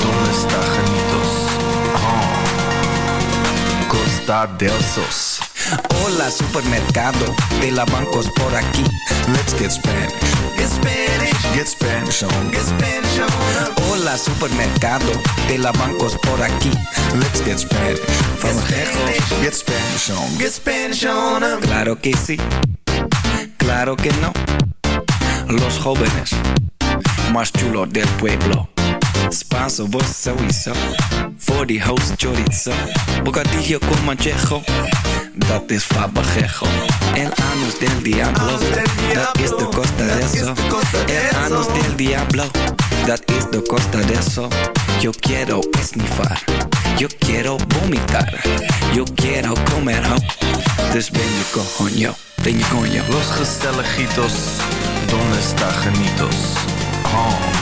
donde está Janitos? Oh. Costa del Sos. Hola supermercado, de la bancos por aquí. Let's get Spanish. Get Spanish. Get Spanish on. Get Spanish on. Hola supermercado, de la bancos por aquí. Let's get Spanish. From Get Get Spanish on. Get Spanish on. Claro que sí. Claro que no. Los jóvenes más chulos del pueblo. Spanso, vos sowieso. Voor die host chorizo. Bocadillo con manchejo. Dat is fabajejo. El anus del diablo. Dat is de costa de eso. El anus del diablo. Dat is de costa de eso. Yo quiero esnifar. Yo quiero vomitar. Yo quiero comer ho. Dus ben je coño. Ben je coño. Los gezelligitos. Donde está Janitos? Oh.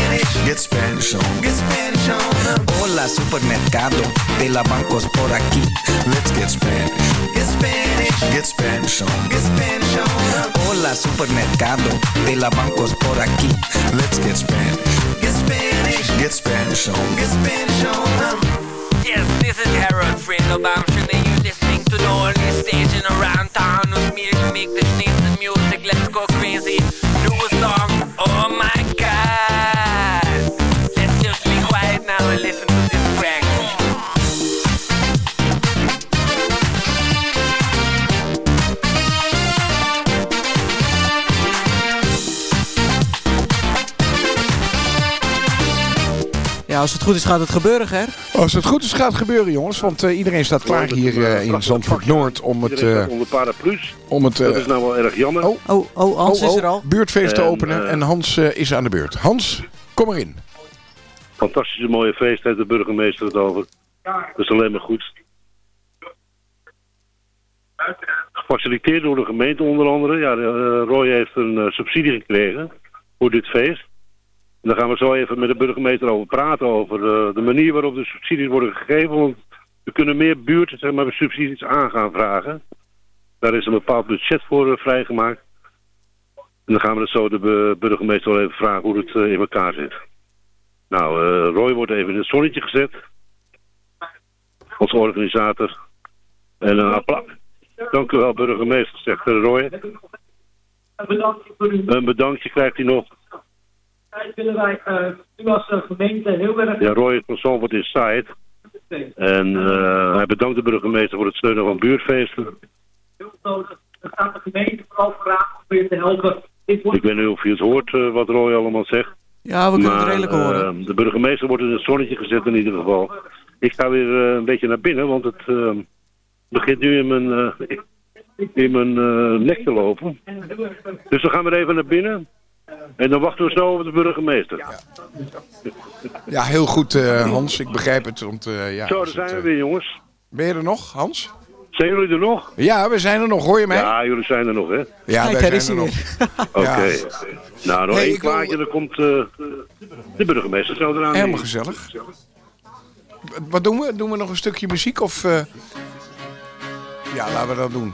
Get Spanish on. Get Spanish on. Hola supermercado, de la bancos por aquí. Let's get Spanish. Get Spanish. Get Spanish on. Get Spanish on. Hola supermercado, de la bancos por aquí. Let's get Spanish. Get Spanish. Get Spanish on. Get Spanish on. Yes, this is Harold Friendo Bamshin and you're listening to the only station around town with me to make the sneeze music. Let's go crazy. Do a song. Ja, als het goed is gaat het gebeuren, Ger. Als het goed is gaat het gebeuren, jongens. Want eh, iedereen staat klaar hier eh, in Zandvoort Noord om het... Eh, staat onder paraplu's. om het, eh, dat is nou wel erg jammer. Oh, oh, oh Hans is er al. Buurtfeest te En, openen eh, en Hans eh, is aan de beurt. Hans, kom erin. Fantastische mooie feest, heeft de burgemeester het over. Dat is alleen maar goed. Gefaciliteerd door de gemeente onder andere. Ja, de, eh, Roy heeft een eh, subsidie gekregen voor dit feest. En daar gaan we zo even met de burgemeester over praten. Over eh, de manier waarop de subsidies worden gegeven. Want we kunnen meer buurten zeg maar, subsidies aan gaan vragen. Daar is een bepaald budget voor eh, vrijgemaakt. En dan gaan we het zo de bu- burgemeester wel even vragen hoe het eh, in elkaar zit. Nou, eh, Roy wordt even in het zonnetje gezet. als organisator. En een applaus. Dank u wel, burgemeester, zegt Roy. Een bedankje krijgt hij nog. Daar willen wij eh, u als eh, gemeente heel erg... Ja, Roy van Zandvoort is site. En eh, hij bedankt de burgemeester voor het steunen van buurtfeesten. Heel nodig. Dan staat de gemeente vooral vooraan om weer te helpen. Ik weet niet of je het hoort wat Roy allemaal zegt. Ja, we kunnen het redelijk horen. de burgemeester wordt in het zonnetje gezet in ieder geval. Ik ga weer een beetje naar binnen, want het begint nu in mijn, eh, in mijn nek te lopen. Dus we gaan weer even naar binnen. En dan wachten we zo op de burgemeester. Ja, heel goed eh, Hans, ik begrijp het. Want, eh, ja, zo, daar zijn het, we eh, weer jongens. Ben je er nog, Hans? Zijn jullie er nog? Ja, we zijn er nog. Hoor je mij? Ja, jullie zijn er nog, hè? Ja, Kijk, wij zijn is er nog. Oké. Ja. Nou, nog Hey, één wil- kwaadje, dan komt eh, de burgemeester zo eraan. Helemaal gezellig. Wat doen we? Doen we nog een stukje muziek of... eh, Ja, laten we dat doen.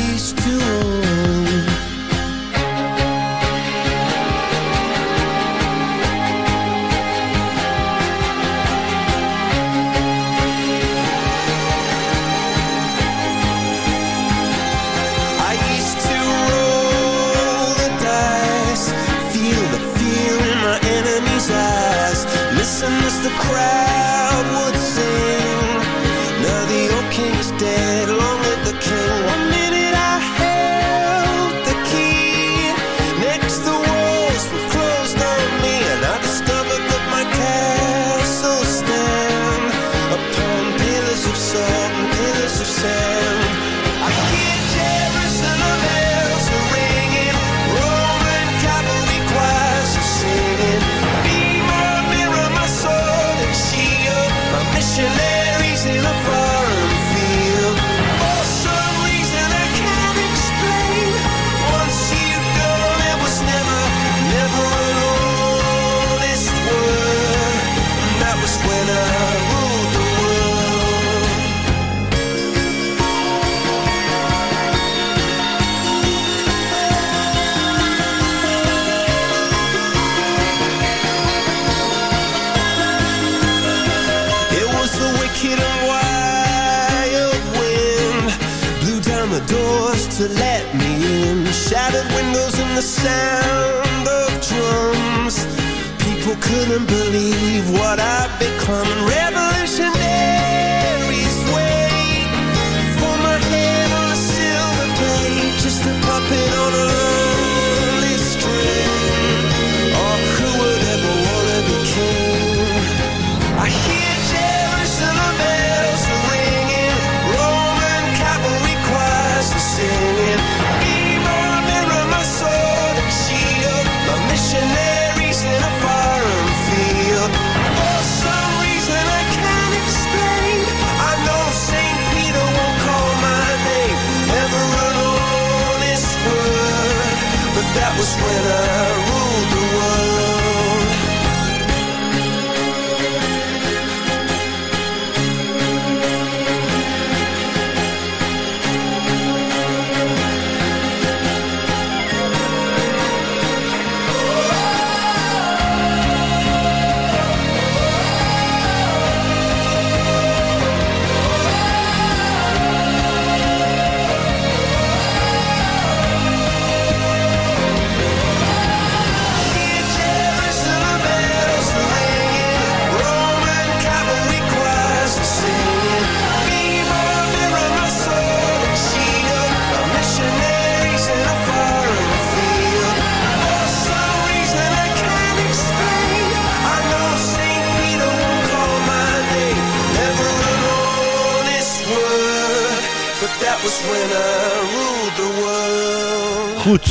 to let me in. Shattered windows and the sound of drums. People couldn't believe what I'd become. Revolutionaries wait. For my head on a silver plate. Just a puppet on a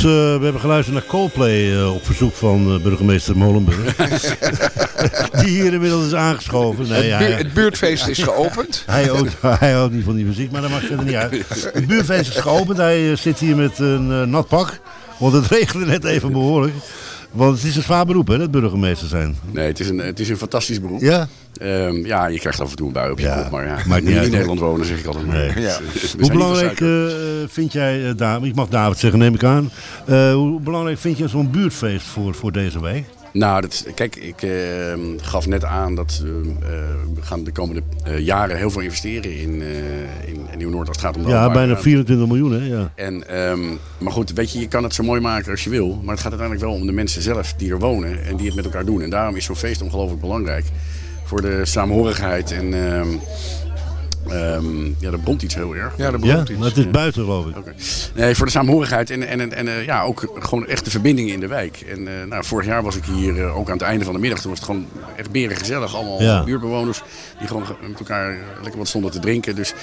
Eh, we hebben geluisterd naar Coldplay eh, op verzoek van eh, burgemeester Molenburg. die hier inmiddels is aangeschoven. Nee, het, het buurtfeest is geopend. Hij houdt, hij houdt niet van die muziek, maar dat maakt verder niet uit. Het buurtfeest is geopend. Hij zit hier met een nat pak. Want het regende net even behoorlijk. Want het is een zwaar beroep, hè, het burgemeester zijn. Nee, het is een, het is een fantastisch beroep. Ja? Ehm, ja, je krijgt af en toe een bui op je Ja, kop, maar ja, maakt niet in. Nederland wonen, zeg ik altijd maar. Nee. Ja. Zijn Hoe belangrijk eh, vind jij, eh, David, ik mag David zeggen, neem ik aan. Eh, hoe belangrijk vind je zo'n buurtfeest voor, voor deze week? Nou, dat, kijk, ik eh, gaf net aan dat we eh, we gaan de komende eh, jaren heel veel investeren in, eh in, in Nieuw-Noord als het gaat om de Ja, bijna ruimte. 24 miljoen, hè? Ja. En, ehm, maar goed, weet je, je kan het zo mooi maken als je wil. Maar het gaat uiteindelijk wel om de mensen zelf die er wonen en die het met elkaar doen. En daarom is zo'n feest ongelooflijk belangrijk. Voor de samenhorigheid en... ehm ehm, ja, er bromt iets heel erg. Ja, er Ja, maar het is buiten, geloof ik. Nee, voor de samenhorigheid en, en, en, en eh, ja, ook gewoon echt de verbindingen in de wijk. En eh, nou, vorig jaar was ik hier eh, ook aan het einde van de middag. Toen was het gewoon echt beren gezellig. Allemaal Ja. buurtbewoners die gewoon ge- met elkaar lekker wat stonden te drinken. Dus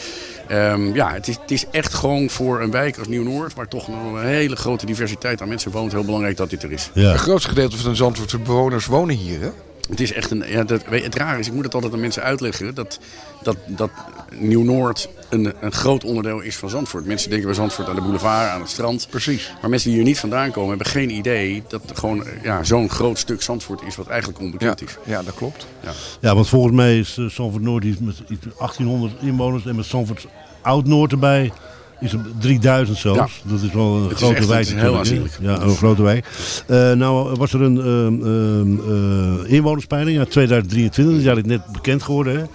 ehm, ja, het is, het is echt gewoon voor een wijk als Nieuw-Noord, waar toch nog een hele grote diversiteit aan mensen woont, heel belangrijk dat dit er is. Het grootste gedeelte van de Zandvoortse bewoners wonen hier, hè? Het is echt een. Ja, dat, weet het raar is, ik moet het altijd aan mensen uitleggen. Dat, dat, dat Nieuw-Noord een, een groot onderdeel is van Zandvoort. Mensen denken bij Zandvoort aan de boulevard, aan het strand. Precies. Maar mensen die hier niet vandaan komen, hebben geen idee dat er gewoon ja, zo'n groot stuk Zandvoort is wat eigenlijk onbekend is. Ja, dat klopt. Ja. Ja, want volgens mij is uh, Zandvoort Noord iets met iets 1800 inwoners en met Zandvoort Oud-Noord erbij is er 3000 zelfs. Ja. Dat is wel een Het grote wijk. heel aanzienlijk. Ja, een grote wijk. Uh, nou was er een uh, uh, inwonerspeiling uit 2023, die is eigenlijk net bekend geworden.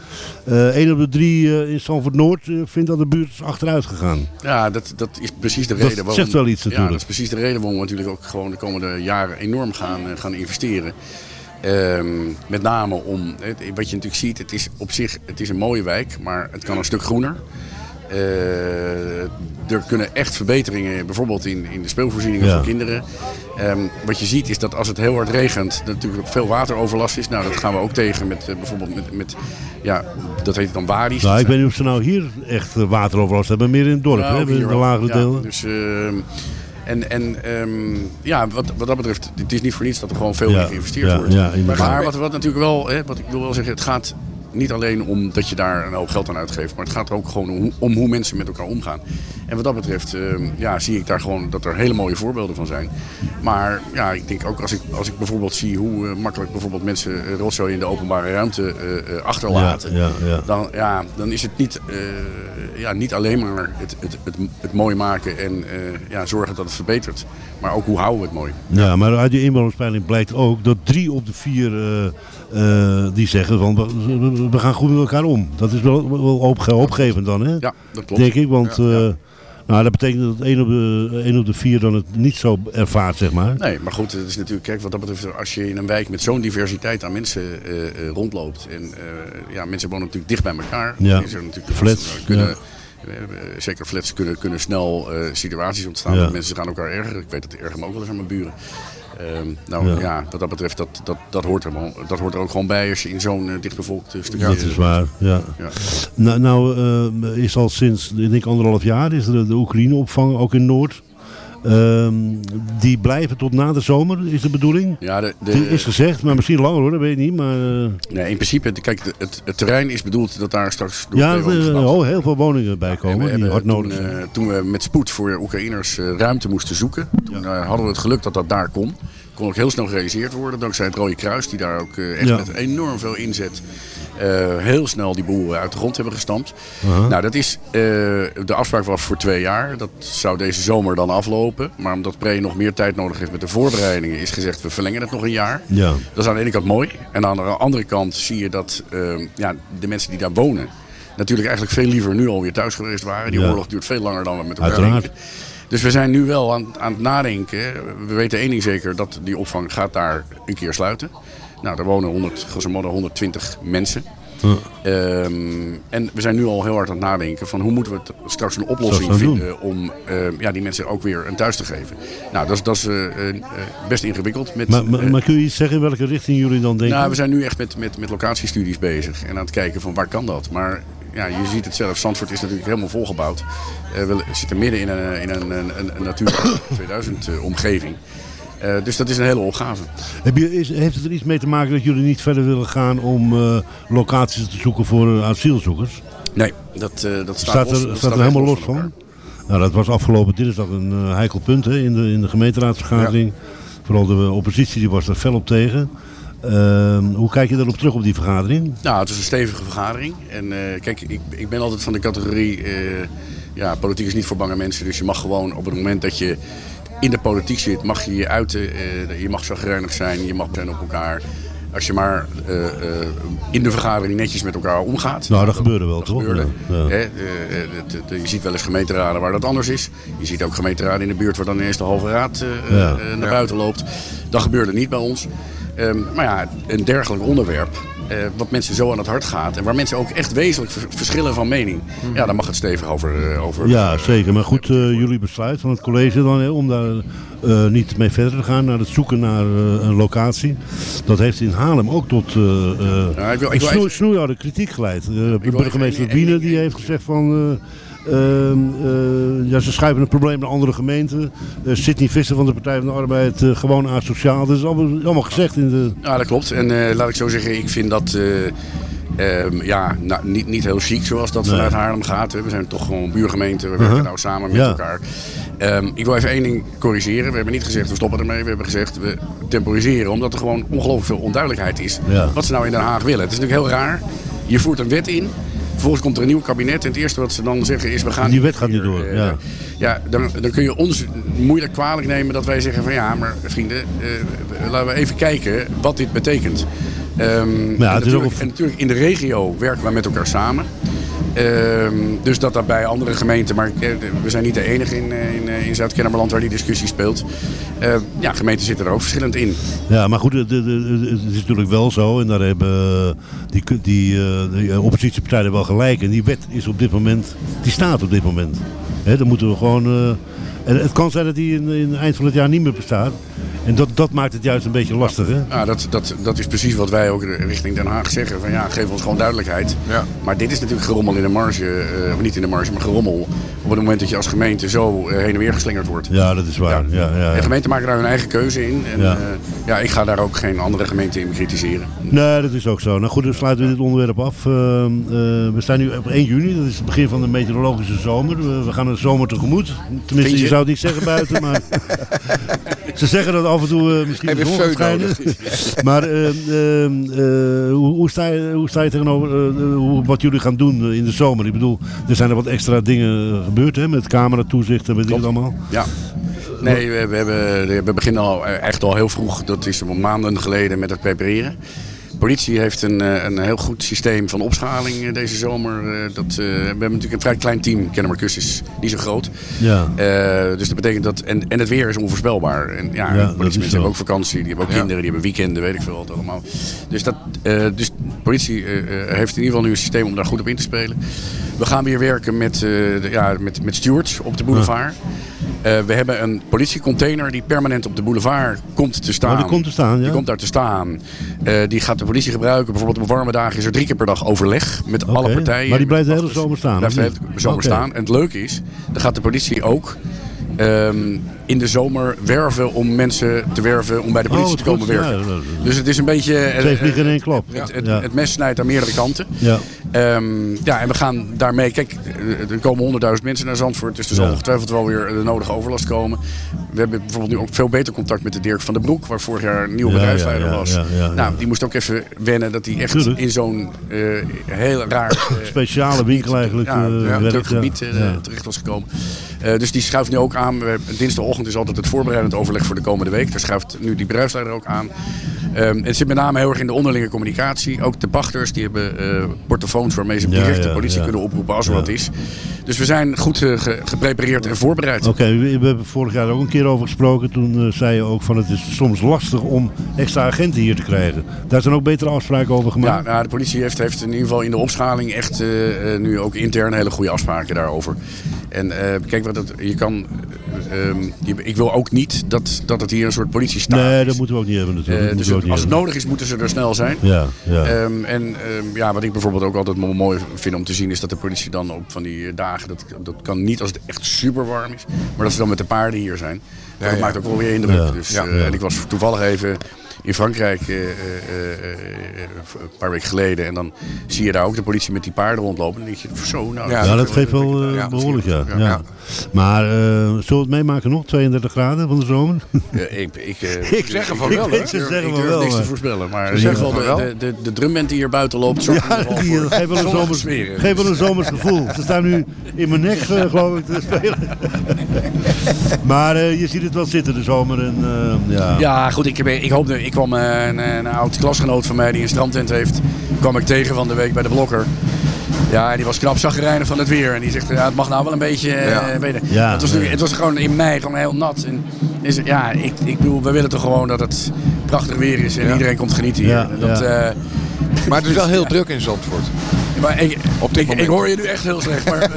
Hè? Eén op de drie in Zandvoort Noord vindt dat de buurt is achteruit gegaan. Ja, dat, dat is precies de Dat reden waarom. zegt wel iets natuurlijk. Ja, dat is precies de reden waarom we natuurlijk ook gewoon de komende jaren enorm gaan, gaan investeren. Um, met name om, wat je natuurlijk ziet, het is op zich het is een mooie wijk, maar het kan een stuk groener. Uh, er kunnen echt verbeteringen, bijvoorbeeld in, in de speelvoorzieningen Ja. voor kinderen. Um, wat je ziet is dat als het heel hard regent, dat natuurlijk veel wateroverlast is. Nou, dat gaan we ook tegen met uh, bijvoorbeeld met, met, ja, dat heet dan waries. Nou, ik weet niet of ze nou hier echt wateroverlast hebben, meer in het dorp, Nou, hè, in de lagere Ja, delen. Dus, uh, en en um, ja, wat, wat dat betreft, het is niet voor niets dat er gewoon veel Ja, in geïnvesteerd wordt. maar wat, wat natuurlijk wel, hè, wat ik wil wel zeggen, het gaat niet alleen om dat je daar een hoop geld aan uitgeeft, maar het gaat er ook gewoon om, om hoe mensen met elkaar omgaan. En wat dat betreft uh, ja, zie ik daar gewoon dat er hele mooie voorbeelden van zijn. Maar ja, ik denk ook als ik, als ik bijvoorbeeld zie hoe uh, makkelijk bijvoorbeeld mensen uh, rotzooi in de openbare ruimte uh, achterlaten, Ja, ja, ja. Dan, ja, dan is het niet, ja, niet alleen maar het, het, het, het mooi maken en ja, zorgen dat het verbetert, maar ook hoe houden we het mooi. Ja, maar uit die inwonerspeiling blijkt ook dat drie op de vier die zeggen van we, gaan goed met elkaar om. Dat is wel, wel hoop, hoopgevend dan, hè? Ja, dat klopt. Denk ik, want Ja, ja. uh, nou, dat betekent dat één op, de, één op de vier dan het niet zo ervaart, zeg maar. Nee, maar goed, het is natuurlijk, kijk, wat dat betreft, als je in een wijk met zo'n diversiteit aan mensen uh, uh, rondloopt. En uh, ja, mensen wonen natuurlijk dicht bij elkaar. Ja, Is er natuurlijk flats, Kunnen, ja. Zeker flats kunnen, kunnen snel situaties ontstaan. Ja. Mensen gaan elkaar ergeren. Ik weet dat erger me ook wel eens aan mijn buren. Um, nou ja. Ja. wat dat betreft, dat, dat, dat, hoort er, wel- dat hoort er ook gewoon bij als je in zo'n uh, dichtbevolkt uh, stukje... Dat is waar, ja. Ja. Nou, nou uh, is al sinds, ik denk anderhalf jaar, is er de Oekraïne-opvang ook in Noord. Um, die blijven tot na de zomer, is de bedoeling? Ja, de, de, Die is gezegd, maar misschien langer hoor, dat weet ik niet. Maar, uh, Nee, in principe, kijk, de- het, het terrein is bedoeld dat daar straks door ja, oh, heel veel woningen bij En komen die nodig toen, zijn. eh, toen we met spoed voor Oekraïners eh, ruimte moesten zoeken, toen eh, hadden we het geluk dat dat daar kon. Kon ook heel snel gerealiseerd worden dankzij het Rode Kruis, die daar ook eh, echt Ja. met enorm veel inzet eh, heel snel die boel uit de grond hebben gestampt. Nou, dat is, eh, de afspraak was voor twee jaar. Dat zou deze zomer dan aflopen. Maar omdat Pre nog meer tijd nodig heeft met de voorbereidingen, is gezegd we verlengen het nog een jaar. Ja. Dat is aan de ene kant mooi. En aan de andere kant zie je dat eh, ja, de mensen die daar wonen... natuurlijk eigenlijk veel liever nu alweer thuis geweest waren. Die Ja. oorlog duurt veel langer dan we met elkaar Uiteraard. denken. Dus we zijn nu wel aan, aan het nadenken. We weten één ding zeker, dat die opvang gaat daar een keer sluiten. Nou, er wonen 100, grosso modo 120 mensen. Ehm, en we zijn nu al heel hard aan het nadenken van hoe moeten we het straks een oplossing vinden om ehm, ja, die mensen ook weer een thuis te geven. Nou, dat is, dat is eh, eh, best ingewikkeld. Met, Maar, maar, eh, maar kun je iets zeggen in welke richting jullie dan denken? nou, we zijn nu echt met, met, met locatiestudies bezig en aan het kijken van waar kan dat. Maar ja, je ziet het zelf, Zandvoort is natuurlijk helemaal volgebouwd. Eh, we zitten midden in een, in een, een, Natura 2000 eh, omgeving. Eh, dus dat is een hele opgave. Heb je, is, heeft het er iets mee te maken dat jullie niet verder willen gaan om eh, locaties te zoeken voor asielzoekers? Nee, dat, dat staat, Staat los- er, dat staat er helemaal los van. Nou, dat was afgelopen dinsdag een heikel punt hè, in, de, in de gemeenteraadsvergadering. Vooral de oppositie die was er fel op tegen. Ehm, hoe kijk je daarop terug op die vergadering? Nou, het is een stevige vergadering. En eh, kijk, ik, ik ben altijd van de categorie... eh, ja, politiek is niet voor bange mensen. Dus je mag gewoon op het moment dat je in de politiek zit... mag je je uiten. eh, je mag zagrijnig zijn. Je mag zijn op elkaar. Als je maar in de vergadering netjes met elkaar omgaat. Nou, dat gebeurde wel, toch? gebeurde. Ja. Hè, je ziet wel eens gemeenteraden waar dat anders is. Je ziet ook gemeenteraden in de buurt waar dan ineens de halve raad Ja. naar buiten loopt. Dat gebeurde niet bij ons. Ehm, maar ja, een dergelijk onderwerp, eh, wat mensen zo aan het hart gaat... en waar mensen ook echt wezenlijk vers- verschillen van mening... ja, daar mag het stevig over... eh, over Ja, zeker. Maar goed, eh, jullie besluit van het college dan hè, om daar niet mee verder te gaan naar het zoeken naar een locatie. Dat heeft in Haarlem ook tot Ja, ik wil- ik wil snoe- snoeiharde kritiek geleid. De burgemeester Wiene die heeft gezegd van... eh, ehm, eh, ja, ze schuiven het probleem naar andere gemeenten. Eh Sidney Visser van de Partij van de Arbeid eh, gewoon asociaal. Dat is allemaal, allemaal gezegd in de... Ja, dat klopt. En laat ik zo zeggen, ik vind dat eh, ehm, ja, nou, niet, niet heel chic zoals dat Nee. vanuit Haarlem gaat. We zijn toch gewoon buurgemeenten, we Uh-huh. werken nou samen met Ja. elkaar. Ehm, ik wil even één ding corrigeren. We hebben niet gezegd we stoppen ermee. We hebben gezegd we temporiseren. Omdat er gewoon ongelooflijk veel onduidelijkheid is. Ja. Wat ze nou in Den Haag willen. Het is natuurlijk heel raar. Je voert een wet in. Vervolgens komt er een nieuw kabinet. En het eerste wat ze dan zeggen is we gaan... Die wet gaat niet door. eh, Ja. ja, dan, dan kun je ons moeilijk kwalijk nemen dat wij zeggen van ja, maar vrienden, eh, laten we even kijken wat dit betekent. Ehm, ja, natuurlijk, en natuurlijk in de regio werken we met elkaar samen. Ehm, dus dat dat bij andere gemeenten, maar eh, we zijn niet de enige in, eh, in, eh, in Zuid-Kennemerland waar die discussie speelt. Eh, ja, gemeenten zitten er ook verschillend in. Ja, maar goed, het is natuurlijk wel zo. En daar hebben die, die, die oppositiepartijen wel gelijk. En die wet is op dit moment, die staat op dit moment. Dan moeten we gewoon... eh, en het kan zijn dat die in, in het eind van het jaar niet meer bestaat. En dat, dat maakt het juist een beetje lastig, hè? Ja, dat, dat, dat is precies wat wij ook richting Den Haag zeggen. Van ja, geef ons gewoon duidelijkheid. Maar dit is natuurlijk gerommel in de marge. eh, of niet in de marge, maar gerommel. Op het moment dat je als gemeente zo eh, heen en weer geslingerd wordt. Ja, dat is waar. Ja. Ja, ja, De gemeenten maken daar hun eigen keuze in. En Ja. ja. ja, ik ga daar ook geen andere gemeente in bekritiseren. Nee, dat is ook zo. Nou goed, dan sluiten we dit onderwerp af. Eh, eh, we staan nu op 1 juni, dat is het begin van de meteorologische zomer. We, we gaan een zomer tegemoet. Tenminste, Vind je? je? Zou het niet zeggen buiten, maar... Ze zeggen dat af en toe eh, misschien gaat schijnen. Maar eh, eh, hoe, hoe, sta je, hoe sta je tegenover hoe- wat jullie gaan doen in de zomer? Ik bedoel, er zijn er wat extra dingen gebeurd hè, met cameratoezicht en weet ik het allemaal. Ja. Nee, we, we, hebben, we beginnen al echt al heel vroeg. Dat is maanden geleden met het prepareren. De politie heeft een, eh, een heel goed systeem van opschaling eh, deze zomer. Eh, Dat, eh, we hebben natuurlijk een vrij klein team. Kennemerkus is niet zo groot. Ja. Eh, dus dat betekent dat... En, en het weer is onvoorspelbaar. En ja, Ja, politiemensen hebben ook vakantie. Die hebben ook Ja. kinderen, die hebben weekenden, weet ik veel wat allemaal. Dus, dat, eh, dus de politie heeft in ieder geval nu een systeem om daar goed op in te spelen. We gaan weer werken met, eh, de- ja, met, met stewards op de boulevard. Eh, we hebben een politiecontainer die permanent op de boulevard komt te staan. Oh, die komt te staan, ja. Die komt daar te staan. Eh, die gaat de politie gebruiken. Bijvoorbeeld op warme dagen is er drie keer per dag overleg met alle partijen. Maar die blijft de hele zomer staan? Blijft de hele zomer staan. En het leuke is, dan gaat de politie ook ehm, in de zomer werven om mensen te werven om bij de Oh, politie wat te komen goed. werken. Ja, dus het is een beetje... Twee vliegen in één klap. Het, het, Ja. het mes snijdt aan meerdere kanten. Ja. Ehm, ja, en we gaan daarmee... Kijk, er komen honderdduizend mensen naar Zandvoort. Dus er zal ongetwijfeld wel weer de nodige overlast komen. We hebben bijvoorbeeld nu ook veel beter contact met de Dirk van den Broek... waar vorig jaar een nieuwe bedrijfsleider was. Nou, die moest ook even wennen dat hij echt in zo'n eh, heel raar... eh, Speciale winkel eigenlijk. werkt, druk gebied terecht was gekomen. Dus die schuift nu ook aan. Hebben- dinsdagochtend is altijd het voorbereidend overleg voor de komende week. Daar schuift nu die bedrijfsleider ook aan. Ehm, het zit met name heel erg in de onderlinge communicatie. Ook de pachters die hebben eh, portofoons waarmee ze Ja, direct de ja, politie ja. kunnen oproepen als er Ja. wat is. Dus we zijn goed eh, ge- geprepareerd en voorbereid. Oké, we, we hebben vorig jaar ook een keer over gesproken. Toen eh, zei je ook van het is soms lastig om extra agenten hier te krijgen. Daar zijn ook betere afspraken over Ja, gemaakt. nou, de politie heeft, heeft in ieder geval in de opschaling echt nu ook intern hele goede afspraken daarover. En kijk, wat je kan. eh, ehm, ik wil ook niet dat, dat het hier een soort politiestaat nee, is. dat moeten we ook niet hebben natuurlijk. Dus als het nodig is, moeten ze er snel zijn. Ja, ja. Ehm, en ehm, ja, wat ik bijvoorbeeld ook altijd mo- mooi vind om te zien, is dat de politie dan op van die eh, dagen, dat, dat kan niet als het echt super warm is, maar dat ze dan met de paarden hier zijn. dat ja. maakt ook wel weer indruk. Ja. Dus, Ja. eh, En ik was toevallig even in Frankrijk eh, eh, eh, een paar weken geleden. En dan zie je daar ook de politie met die paarden rondlopen. En dan denk je, zo, nou... Ja, dat geeft wel eh, behoorlijk, ja. ja. Maar eh, zullen we het meemaken nog? 32 graden van de zomer? Ja, ik, ik, Ik zeg van wel, hè? Ik durf, zeggen ik durf wel, niks te voorspellen. Maar Ze geval, van de, de, de, de drumband die hier buiten loopt, zorgt Ja, geval die geeft wel een zomers, sferen. geeft wel een zomers gevoel. Ze staan nu in mijn nek, eh, geloof ik, te spelen. maar eh, je ziet het wel zitten, de zomer. En, eh, ja. Ja, goed, ik, ik, hoopde, ik kwam eh, een, een oud klasgenoot van mij die een strandtent heeft, kwam ik tegen van de week bij de Blokker. Ja, die was knap zagrijnig van het weer. En die zegt, ja, het mag nou wel een beetje... eh, Ja. weet. Ja, het, was nu, het was gewoon in mei gewoon heel nat. En is, ja, ik, ik bedoel, we willen toch gewoon dat het prachtig weer is en Ja. iedereen komt genieten hier. Dat, ja. eh, Maar het is wel heel druk in Zandvoort. maar ik, Op dit ik, hoor je nu echt heel slecht. Maar,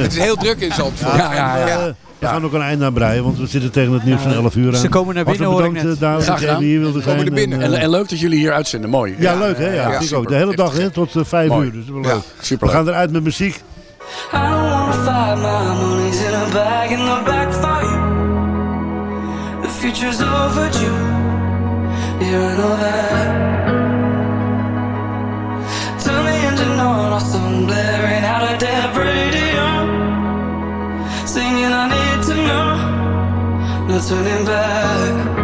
Het is heel druk in Zandvoort. Ja, ja, ja. We gaan ook een eind aan breien, want we zitten tegen het nieuws van 11 uur aan. Ze komen naar binnen, hoor ik net. eh, Graag gedaan. hier wilde zijn. er binnen. En, En, eh, en leuk dat jullie hier uitzenden, mooi. ja, leuk hè? Ja, ik ook. De hele dag hè, tot eh, 5 Mooi. uur. Dus wel Ja, leuk. We gaan eruit met muziek. I don't wanna fight, my money's in a bag in the back for you. The future's overdue, yeah, I know that. Turn the engine on, some blaring out a dead radio. Singing, I need no turning back.